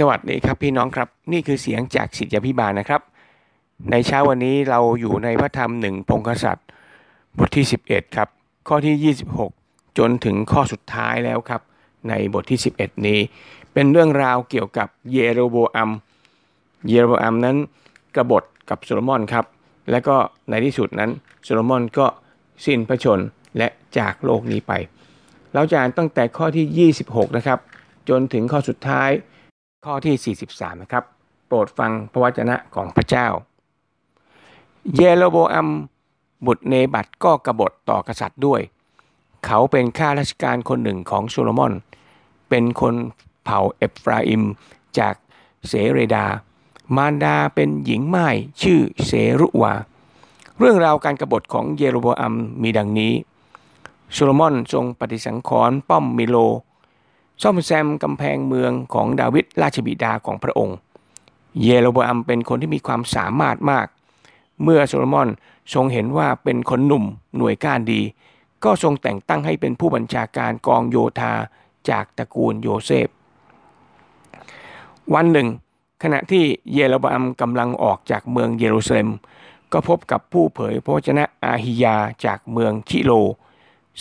สวัสดีครับพี่น้องครับ นี่คือเสียงจากสิทธิพิบาลนะครับ ในเช้าวันนี้เราอยู่ในพระธรรมหนึ่งพงศษัตริย์บทที่ 11 ครับ ข้อที่ 26 จนถึงข้อสุดท้ายแล้วครับ ในบทที่ 11 นี้ เป็นเรื่องราวเกี่ยวกับเยโรโบอัมเยโรโบอัมนั้นกบฏกับโซโลมอนครับ และก็ในที่สุดนั้นโซโลมอนก็สิ้นพระชนและจากโลกนี้ไป เราจะอ่านตั้งแต่ข้อที่ 26 นะครับ จนถึงข้อสุดท้าย ข้อที่ 43 นะครับ โปรดฟังพระวจนะของพระเจ้า เยโรโบอัมบุตรเนบัตก็กบฏต่อกษัตริย์ด้วย เขาเป็นข้าราชการคนหนึ่งของโซโลมอน เป็นคนเผ่าเอฟราอิมจากเสเรดา มารดาเป็นหญิงไม้ชื่อเสรุวา เรื่องราวการกบฏของเยโรโบอัมมีดังนี้ โซโลมอนทรงปฏิสังขรณ์ป้อมมิโล ซ่อมแซมกำแพงเมืองของดาวิดราชบิดาของพระองค์ เยโรบอัมเป็นคนที่มีความสามารถมาก เมื่อโซโลมอนทรงเห็นว่าเป็นคนหนุ่มหน่วยก้านดี ก็ทรงแต่งตั้งให้เป็นผู้บัญชาการกองโยธาจากตระกูลโยเซฟ วันหนึ่ง ขณะที่เยโรบอัมกำลังออกจากเมืองเยรูซาเล็ม ก็พบกับผู้เผยพระวจนะอาฮิยาจากเมืองชิโล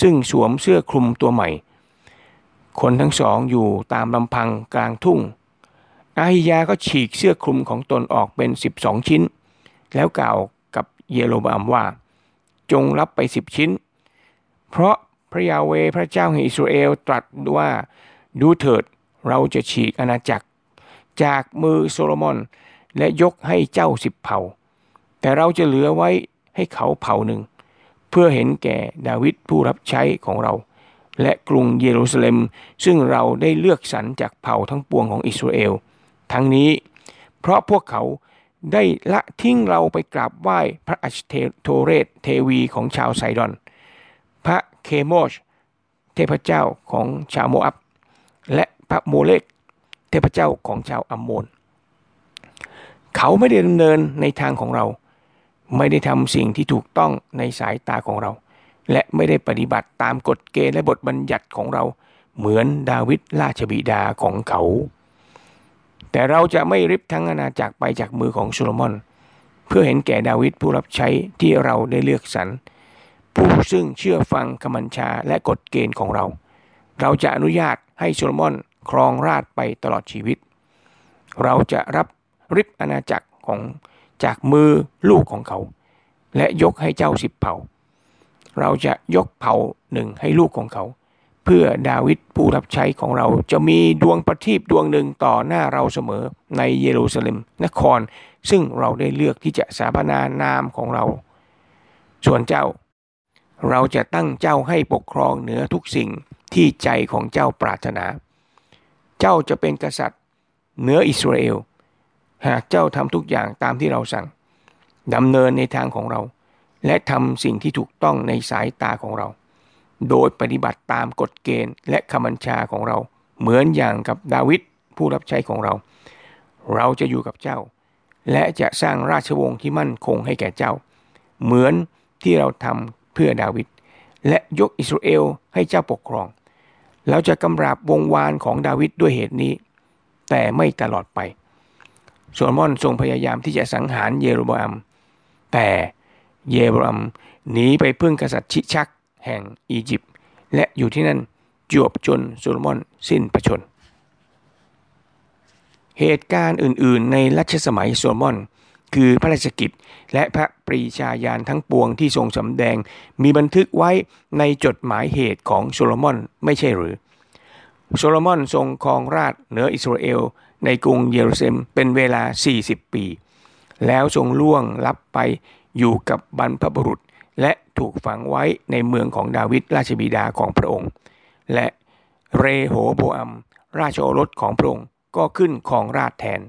ซึ่งสวมเสื้อคลุมตัวใหม่ คนทั้งสองอยู่ตามลำพังกลางทุ่ง อาฮิยาก็ฉีกเสื้อคลุมของตนออกเป็น 12 ชิ้น แล้วกล่าวกับเยโรบามว่า จงรับไปสิบชิ้น เพราะพระยาเวพระเจ้าแห่งอิสราเอลตรัสว่าดูเถิดเราจะฉีกอาณาจักร จากมือโซโลมอน และยกให้เจ้าสิบเผ่า แต่เราจะเหลือไว้ให้เขาเผ่าหนึ่ง เพื่อเห็นแก่ดาวิดผู้รับใช้ของเรา และกรุงเยรูซาเล็ม ซึ่งเราได้เลือกสรรจากเผ่าทั้งปวงของอิสราเอล ทั้งนี้ เพราะพวกเขาได้ละทิ้งเราไปกราบไหว้พระอัชโทเรศเทวีของชาวไซดอน พระเคโมช เทพเจ้าของชาวโมอับ และพระโมเลก เทพเจ้าของชาวอัมโมน เขาไม่ได้ดำเนินในทางของเรา ไม่ได้ทำสิ่งที่ถูกต้องในสายตาของเรา และไม่ได้ปฏิบัติตามกฎเกณฑ์และบทบัญญัติของเราเหมือนดาวิดราชบิดาของเขา แต่เราจะไม่ริบทั้งอาณาจักรไปจากมือของโซโลมอน เพื่อเห็นแก่ดาวิดผู้รับใช้ที่เราได้เลือกสรรผู้ซึ่งเชื่อฟังคำบัญชาและกฎเกณฑ์ของเรา เราจะอนุญาตให้โซโลมอนครองราชไปตลอดชีวิต เราจะรับริบอาณาจักรของจากมือลูกของเขา และยกให้เจ้าสิบเผ่า เราจะยกเผ่าหนึ่งให้ลูกของเขา เพื่อดาวิดผู้รับใช้ของเราจะมีดวงประทีปดวงหนึ่งต่อหน้าเราเสมอในเยรูซาเล็มนคร ซึ่งเราได้เลือกที่จะสาบนานามของเรา ส่วนเจ้า เราจะตั้งเจ้าให้ปกครองเหนือทุกสิ่งที่ใจของเจ้าปรารถนา เจ้าจะเป็นกษัตริย์เหนืออิสราเอล หากเจ้าทำทุกอย่างตามที่เราสั่งดำเนินในทางของเรา และทำสิ่งที่ถูกต้องในสายตาของเรา โดยปฏิบัติตามกฎเกณฑ์และคำบัญชาของเรา เหมือนอย่างกับดาวิดผู้รับใช้ของเรา เราจะอยู่กับเจ้า และจะสร้างราชวงศ์ที่มั่นคงให้แก่เจ้า เหมือนที่เราทำเพื่อดาวิดและยกอิสราเอลให้เจ้าปกครอง เราจะกำราบวงวานของดาวิดด้วยเหตุนี้ แต่ไม่ตลอดไปโซโลมอนทรงพยายามที่จะสังหารเยโรบอัมแต่ เยบรัมหนีไปพึ่งกษัตริย์ชิชักแห่งอียิปต์และอยู่ที่นั่นจวบจนโซโลมอนสิ้นพระชนม์ เหตุการณ์อื่นๆ ในรัชสมัยโซโลมอน คือพระราชกิจและพระปรีชาญาณทั้งปวงที่ทรงสำแดง มีบันทึกไว้ในจดหมายเหตุของโซโลมอนไม่ใช่หรือ โซโลมอนทรงครองราชย์เหนืออิสราเอลในกรุงเยรูซาเล็มเป็นเวลา 40 ปี แล้วทรงล่วงลับไป อยู่กับบรรพบุรุษ และถูกฝังไว้ในเมืองของดาวิดราชบิดาของพระองค์ และเรโหโบอัม ราชโอรสของพระองค์ก็ขึ้นครองราชแทน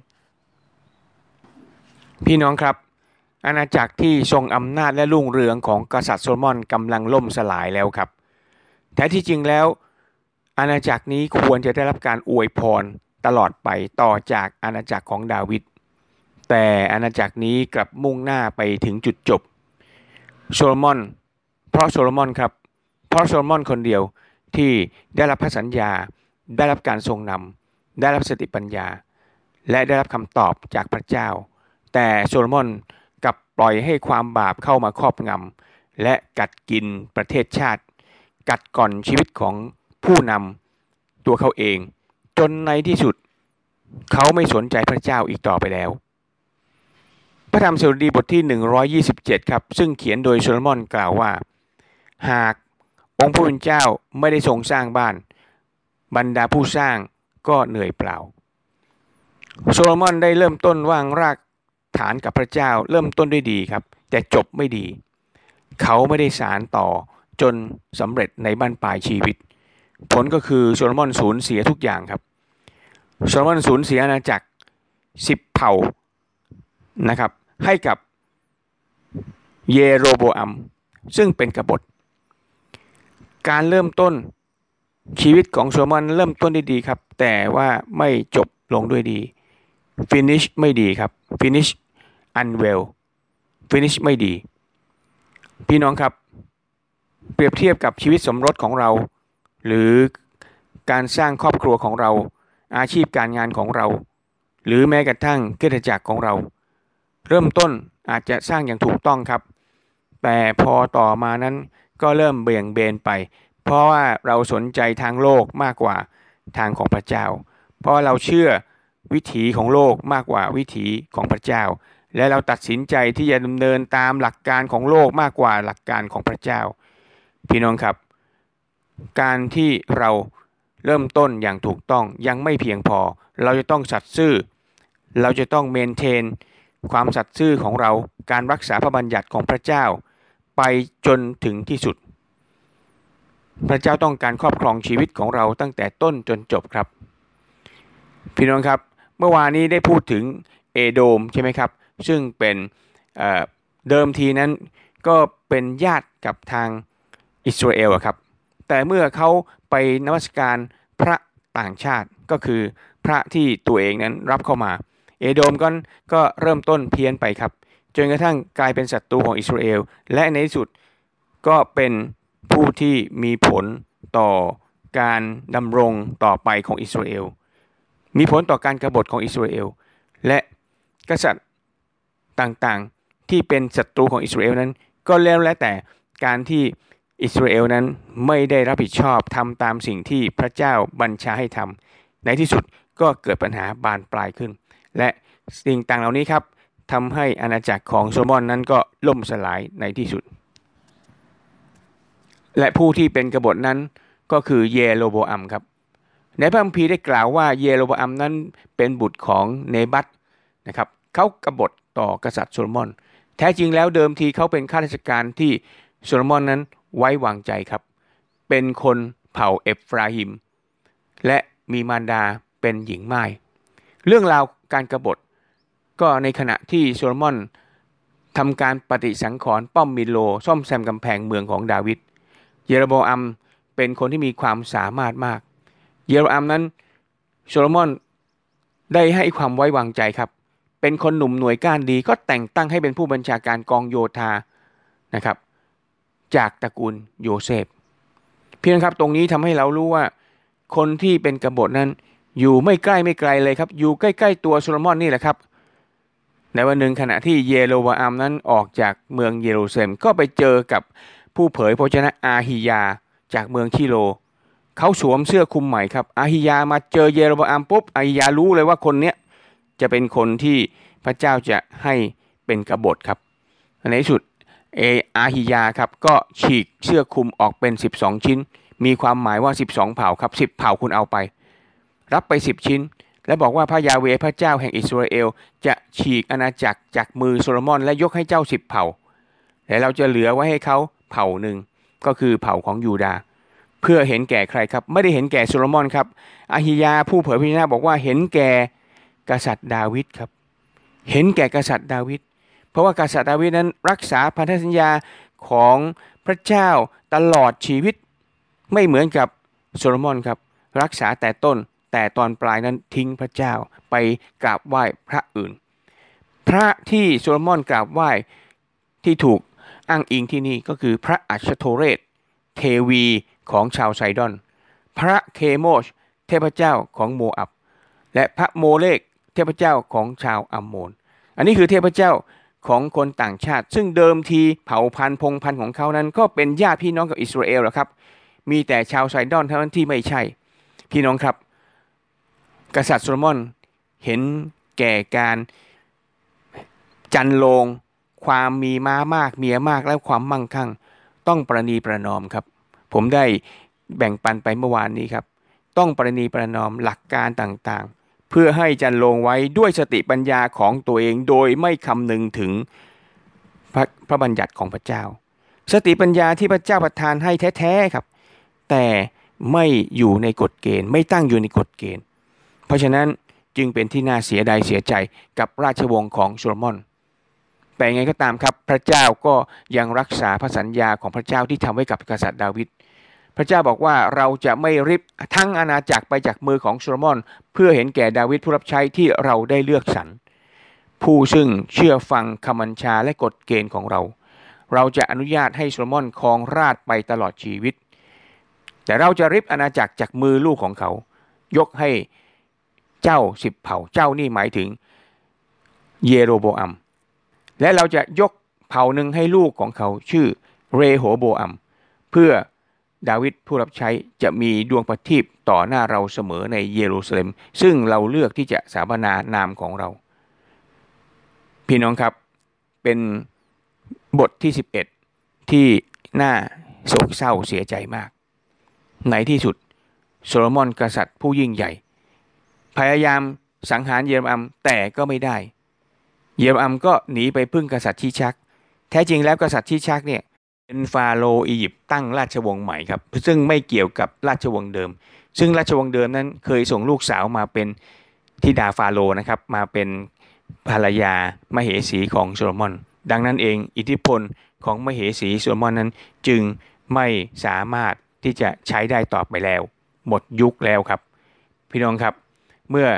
พี่น้องครับ อาณาจักรที่ทรงอำนาจและรุ่งเรืองของกษัตริย์โซโลมอนกำลังล่มสลายแล้วครับแต่ที่จริงแล้วอาณาจักรนี้ควรจะได้รับการอวยพรตลอดไปต่อจากอาณาจักรของดาวิด แต่อาณาจักรนี้กลับมุ่งหน้าไปถึงจุดจบ โซโลมอน เพราะโซโลมอนครับ เพราะโซโลมอนคนเดียวที่ได้รับพระสัญญา ได้รับการทรงนำได้รับสติปัญญา และได้รับคำตอบจากพระเจ้า แต่โซโลมอนกลับปล่อยให้ความบาปเข้ามาครอบงำและกัดกินประเทศชาติ กัดกร่อนชีวิตของผู้นำตัวเขาเอง จนในที่สุด เขาไม่สนใจพระเจ้าอีกต่อไปแล้ว ระธรรมสดุดีบทที่ 127 ครับ ซึ่งเขียนโดยโซโลมอนกล่าวว่า หากองค์พระผู้เป็นเจ้าไม่ได้ทรงสร้างบ้าน บรรดาผู้สร้างก็เหนื่อยเปล่า โซโลมอนได้เริ่มต้นวางรากฐานกับพระเจ้าเริ่มต้นด้วยดีครับ แต่จบไม่ดี เขาไม่ได้สารต่อจนสำเร็จในบ้านปลายชีวิต ผลก็คือโซโลมอนสูญเสียทุกอย่างครับโซโลมอนสูญเสียอาณาจักรสิบเผ่านะครับ ให้กับเยโรโบอัม ซึ่งเป็นกบฏ การเริ่มต้นชีวิตของโซมอนเริ่มต้นได้ดีครับ แต่ว่าไม่จบลงด้วยดี finish ไม่ดีครับ finish unwell finish ไม่ดี พี่น้องครับ เปรียบเทียบกับชีวิตสมรสของเรา หรือการสร้างครอบครัวของเรา อาชีพการงานของเรา หรือแม้กระทั่งกิจจักรของเรา เริ่มต้นอาจจะสร้างอย่างถูกต้องครับ แต่พอต่อมานั้นก็เริ่มเบี่ยงเบนไป เพราะว่าเราสนใจทางโลกมากกว่าทางของพระเจ้า เพราะเราเชื่อวิถีของโลกมากกว่าวิถีของพระเจ้า และเราตัดสินใจที่จะดำเนินตามหลักการของโลกมากกว่าหลักการของพระเจ้า พี่น้องครับ การที่เราเริ่มต้นอย่างถูกต้องยังไม่เพียงพอ เราจะต้องสัตย์ซื่อ เราจะต้องเมนเทน ความสัตย์ซื่อของเราการรักษาพระบัญญัติของพระเจ้า ไปจนถึงที่สุด พระเจ้าต้องการครอบครองชีวิตของเราตั้งแต่ต้นจนจบครับ พี่น้องครับเมื่อวานนี้ได้พูดถึงเอโดมใช่ไหมครับ ซึ่งเป็นเดิมทีนั้นก็เป็นญาติกับทางอิสราเอลครับ แต่เมื่อเขาไปนมัสการพระต่างชาติก็คือพระที่ตัวเองนั้นรับเข้ามา เอโดมก็ก็เริ่มต้นเพี้ยนไปครับ จนกระทั่งกลายเป็นศัตรูของอิสราเอล และในที่สุดก็เป็นผู้ที่มีผลต่อการดำรงต่อไปของอิสราเอล มีผลต่อการกรบฏของอิสราเอล และกษัตริย์ต่างๆที่เป็นศัตรูของอิสราเอลนั้น ก็แล้วและแต่การที่อิสราเอลนั้นไม่ได้รับผิดชอบทำตามสิ่งที่พระเจ้าบัญชาให้ทำในที่สุดก็เกิดปัญหาบานปลายขึ้น และสิ่งต่างเหล่านี้ครับทำให้อาณาจักรของโซโลมอนนั้นก็ล่มสลายในที่สุด และผู้ที่เป็นกบฏนั้นก็คือเยโรโบอัมครับ ในพระคัมภีร์ได้กล่าวว่าเยโรโบอัมนั้นเป็นบุตรของเนบัตนะครับเขากบฏต่อกษัตริย์โซโลมอน แท้จริงแล้วเดิมทีเขาเป็นข้าราชการที่โซโลมอนนั้นไว้วางใจครับ เป็นคนเผ่าเอฟราอิม และมีมารดาเป็นหญิงม่าย เรื่องราวการกบฏ ก็ในขณะที่โซโลมอนทำการปฏิสังขรณ์ป้อมมิโลซ่อมแซมกำแพงเมืองของดาวิด เยโรโบอัมเป็นคนที่มีความสามารถมาก เยโรโบอัมนั้นโซโลมอนได้ให้ความไว้วางใจครับ เป็นคนหนุ่มหน่วยก้านดีก็แต่งตั้งให้เป็นผู้บัญชาการกองโยธานะครับ จากตระกูลโยเซฟ พี่น้องครับตรงนี้ทำให้เรารู้ว่าคนที่เป็นกบฏนั้น อยู่ไม่ใกล้ไม่ไกลเลยครับ อยู่ใกล้ ๆ ตัวโซโลมอนนี่แหละครับ ในวันหนึ่งขณะที่เยโรวาอัมนั้นออกจากเมืองเยรูซาเล็มก็ไปเจอกับผู้เผยพระชนะอาฮิยาจากเมืองชิโล เขาสวมเสื้อคลุมใหม่ครับ อาฮิยามาเจอเยโรบอัมปุ๊บอาฮิยารู้เลยว่าคนเนี้ยจะเป็นคนที่พระเจ้าจะให้เป็นกบฏครับ ในที่สุดเออาฮิยาครับก็ฉีกเสื้อคลุมออกเป็น 12 ชิ้น มีความหมายว่า 12 เผ่าครับ 10 เผ่าคุณเอาไป รับไป10ชิ้น และบอกว่าพระยาห์เวห์พระเจ้าแห่งอิสราเอล จะฉีกอาณาจักรจากมือโซโลมอนและยกให้เจ้า10เผ่า และเราจะเหลือไว้ให้เขาเผ่าหนึ่งก็คือเผ่าของยูดาห์เพื่อเห็นแก่ใครครับ ไม่ได้เห็นแก่โซโลมอนครับอาฮิยาผู้เผยพระวจนะบอกว่าเห็นแก่กษัตริย์ดาวิดครับ เห็นแก่กษัตริย์ดาวิดเพราะว่ากษัตริย์ดาวิดนั้นรักษาพันธสัญญาของพระเจ้าตลอดชีวิต ไม่เหมือนกับโซโลมอนครับ รักษาแต่ต้น แต่ตอนปลายนั้นทิ้งพระเจ้าไปกราบไหว้พระอื่น พระที่โซโลมอนกราบไหว้ที่ถูกอ้างอิงที่นี่ก็คือพระอัชโทเรศเทวีของชาวไซดอน พระเคโมชเทพเจ้าของโมอับ และพระโมเลกเทพเจ้าของชาวอัมโมน อันนี้คือเทพเจ้าของคนต่างชาติ ซึ่งเดิมทีเผ่าพันธุ์พงพันธุ์ของเขานั้น ก็เป็นญาติพี่น้องกับอิสราเอลแหละครับ มีแต่ชาวไซดอนเท่านั้นที่ไม่ใช่ พี่น้องครับ กษัตริย์โซโลมอนเห็นแก่การจันโลง ความมีม้ามากเมียมากและความมั่งคั่ง ต้องประนีประนอมครับ ผมได้แบ่งปันไปเมื่อวานนี้ครับ ต้องประนีประนอมหลักการต่างๆ เพื่อให้จันโลงไว้ด้วยสติปัญญาของตัวเองโดยไม่คำนึงถึงพระพระบัญญัติของพระเจ้า สติปัญญาที่พระเจ้าประทานให้แท้ๆครับ แต่ไม่อยู่ในกฎเกณฑ์ ไม่ตั้งอยู่ในกฎเกณฑ์ เพราะฉะนั้นจึงเป็นที่น่าเสียดายเสียใจกับราชวงศ์ของโซโลมอน แต่ไงก็ตามครับพระเจ้าก็ยังรักษาพระสัญญาของพระเจ้าที่ทำไว้กับกษัตริย์ดาวิด พระเจ้าบอกว่าเราจะไม่ริบทั้งอาณาจักรไปจากมือของโซโลมอน เพื่อเห็นแก่ดาวิดผู้รับใช้ที่เราได้เลือกสรร ผู้ซึ่งเชื่อฟังคำบัญชาและกฎเกณฑ์ของเรา เราจะอนุญาตให้โซโลมอนครองราชไปตลอดชีวิต แต่เราจะริบอาณาจักรจากมือลูกของเขา ยกให้ เจ้าสิบเผ่าเจ้านี่หมายถึงเยโรโบอัม และเราจะยกเผ่าหนึ่งให้ลูกของเขาชื่อเรโหโบอัม เพื่อดาวิดผู้รับใช้จะมีดวงประทีปต่อหน้าเราเสมอในเยรูซาเล็ม ซึ่งเราเลือกที่จะสาบนานามของเรา พี่น้องครับเป็นบทที่ 11 ที่น่าโศกเศร้าเสียใจมาก ในที่สุด โซโลมอนกษัตริย์ผู้ยิ่งใหญ่ พยายามสังหารเยโรอัมแต่ก็ไม่ได้ เยโรอัมก็หนีไปพึ่งกษัตริย์ชิชัก แท้จริงแล้วกษัตริย์ชิชักเนี่ยเป็นฟาโรห์อียิปต์ตั้งราชวงศ์ใหม่ครับ ซึ่งไม่เกี่ยวกับราชวงศ์เดิม ซึ่งราชวงศ์เดิมนั้นเคยส่งลูกสาวมาเป็นธิดาฟาโรห์นะครับ มาเป็นภรรยามเหสีของโซโลมอน ดังนั้นเองอิทธิพลของมเหสีโซโลมอนนั้น จึงไม่สามารถที่จะใช้ได้ต่อไปแล้ว หมดยุคแล้วครับ พี่น้องครับ เมื่อ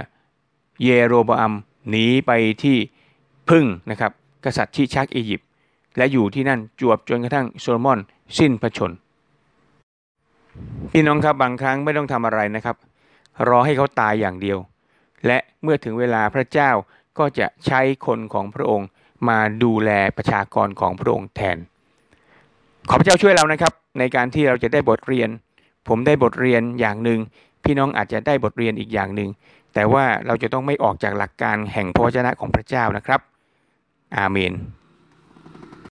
เยโรบอัมหนีไปที่พึ่งนะครับกษัตริย์ชิชักอียิปต์และอยู่ที่นั่นจวบจนกระทั่งโซโลมอนสิ้นพระชน พี่น้องครับบางครั้งไม่ต้องทำอะไรนะครับ รอให้เขาตายอย่างเดียว และเมื่อถึงเวลาพระเจ้าก็จะใช้คนของพระองค์มาดูแลประชากรของพระองค์แทน ขอพระเจ้าช่วยเรานะครับ ในการที่เราจะได้บทเรียน ผมได้บทเรียนอย่างหนึ่ง พี่น้องอาจจะได้บทเรียนอีกอย่างหนึ่งแต่ว่าเราจะต้องไม่ออกจากหลักการแห่งพระวจนะของพระเจ้านะครับ อาเมน